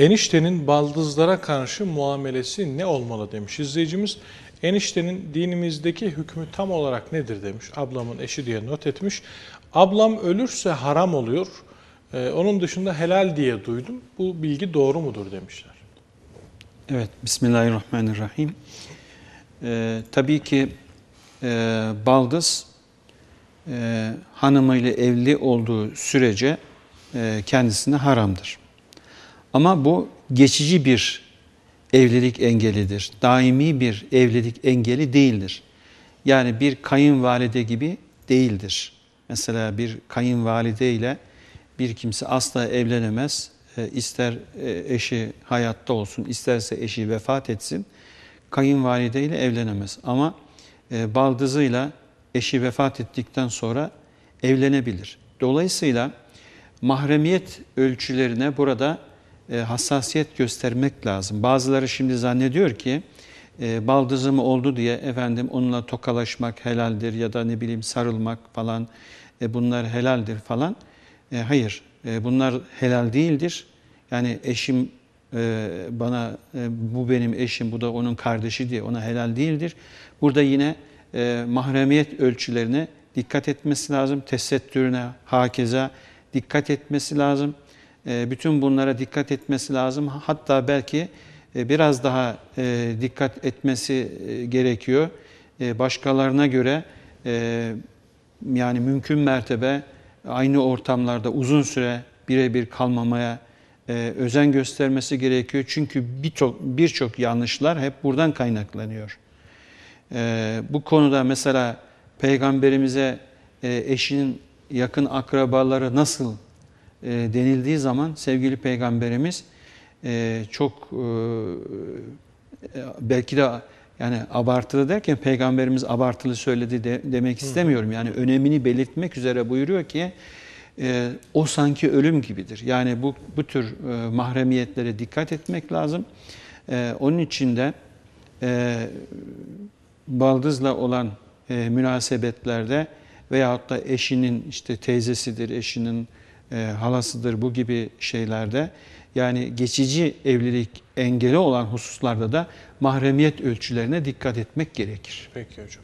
Eniştenin baldızlara karşı muamelesi ne olmalı demiş izleyicimiz. Eniştenin dinimizdeki hükmü tam olarak nedir demiş. Ablamın eşi diye not etmiş. Ablam ölürse haram oluyor. Ee, onun dışında helal diye duydum. Bu bilgi doğru mudur demişler. Evet, Bismillahirrahmanirrahim. Ee, tabii ki e, baldız e, hanımıyla evli olduğu sürece e, kendisine haramdır. Ama bu geçici bir evlilik engelidir. Daimi bir evlilik engeli değildir. Yani bir kayınvalide gibi değildir. Mesela bir kayınvalide ile bir kimse asla evlenemez. E, ister e, eşi hayatta olsun, isterse eşi vefat etsin. Kayınvalide ile evlenemez. Ama e, baldızıyla eşi vefat ettikten sonra evlenebilir. Dolayısıyla mahremiyet ölçülerine burada hassasiyet göstermek lazım. Bazıları şimdi zannediyor ki baldızım oldu diye efendim onunla tokalaşmak helaldir ya da ne bileyim sarılmak falan bunlar helaldir falan. Hayır bunlar helal değildir. Yani eşim bana bu benim eşim bu da onun kardeşi diye ona helal değildir. Burada yine mahremiyet ölçülerine dikkat etmesi lazım. Tesettürüne, hakeza dikkat etmesi lazım. Bütün bunlara dikkat etmesi lazım. Hatta belki biraz daha dikkat etmesi gerekiyor. Başkalarına göre yani mümkün mertebe aynı ortamlarda uzun süre birebir kalmamaya özen göstermesi gerekiyor. Çünkü birçok birçok yanlışlar hep buradan kaynaklanıyor. Bu konuda mesela peygamberimize eşinin yakın akrabaları nasıl denildiği zaman sevgili peygamberimiz çok belki de yani abartılı derken peygamberimiz abartılı söyledi de, demek istemiyorum. Yani önemini belirtmek üzere buyuruyor ki e, o sanki ölüm gibidir. Yani bu bu tür e, mahremiyetlere dikkat etmek lazım. E, onun için de e, baldızla olan e, münasebetlerde veyahut da eşinin işte teyzesidir, eşinin e, halasıdır bu gibi şeylerde yani geçici evlilik engeli olan hususlarda da mahremiyet ölçülerine dikkat etmek gerekir. Peki hocam.